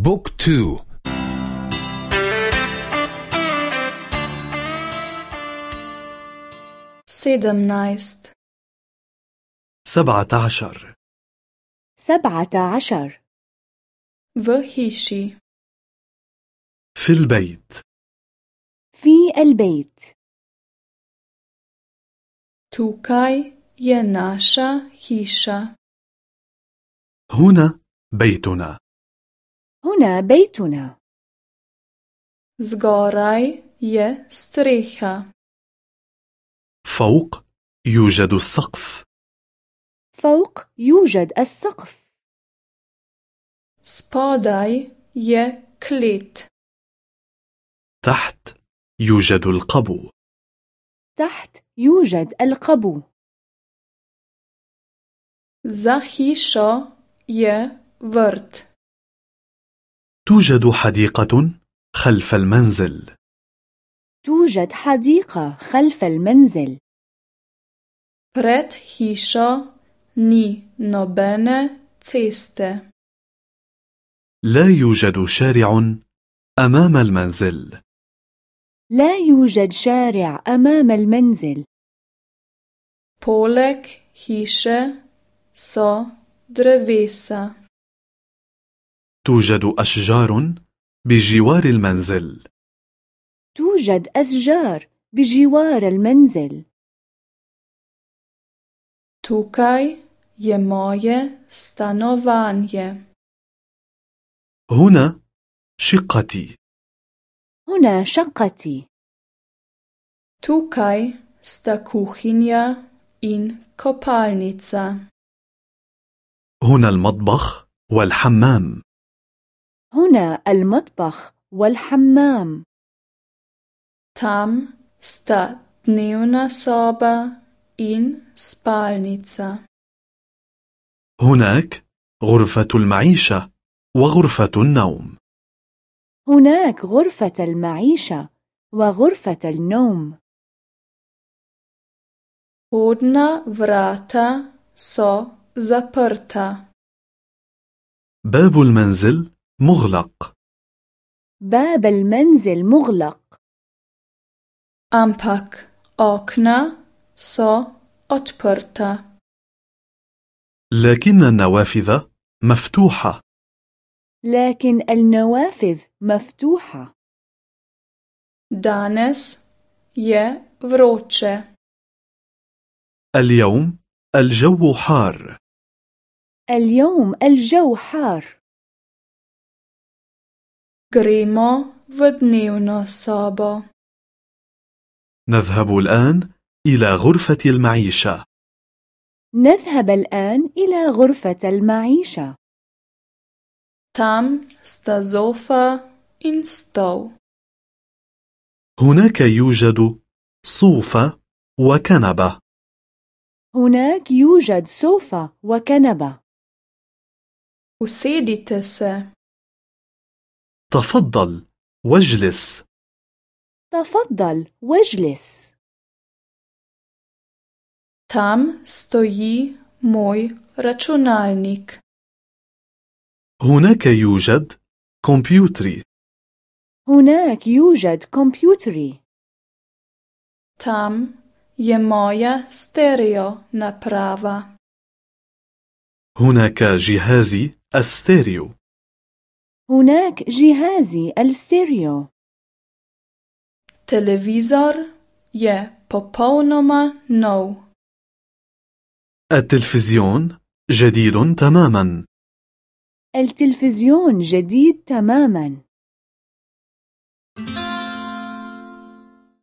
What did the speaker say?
بوك تو. sedemnaest سبعة عشر سبعة عشر hiši في البيت. في البيت. je naša hiša هنا بيتنا. هنا بيتنا. Zgoraj je streha. فوق يوجد السقف. فوق يوجد السقف. Spodaj je klet. تحت يوجد القبو. تحت يوجد القبو. Za hišo je vrt. توجد حديقة خلف المنزل. توجد حديقة خلف المنزل. Pred hišo ni nobene ceste. لا يوجد شارع أمام المنزل. لا يوجد شارع أمام المنزل. Poleg hiše so drevesa. توجد أشجار بجوار المنزل. توجد أشجار بجوار المنزل. Je moje stanovanje. هنا شقتي. هنا شقتي. Tukaj sta kuhinja in kopalnica. هنا المطبخ والحمام. هنا المطبخ والحمام Tam sta dnevna soba in spalnica. هناك غرفة المعيشة وغرفة النوم هناك غرفة المعيشة وغرفة النوم Hodna vrata so zaprta. باب المنزل مغلق. باب المنزل مغلق. Ampak okna so odprta. لكن النوافذ مفتوحة. لكن النوافذ مفتوحة. Danes je vroče. اليوم الجو حار. اليوم الجو حار. Gremo v dnevno sobo. نذهب الآن إلى غرفة المعيشة نذهب الآن إلى غرفة المعيشة Tam sta zofa in stol. هناك يوجد صوفة وكنبة هناك يوجد سوفة وكنبة Usedite se. تفضل واجلس. تفضل واجلس. Tam stoji moj računalnik. هناك يوجد كمبيوتري. هناك يوجد كمبيوتري. Tam je moja stereo naprava. هناك جهازي الستيريو. هناك جهازي الستيريو. Televizor je popolnoma nov. التلفزيون جديد تماما. التلفزيون جديد تماما.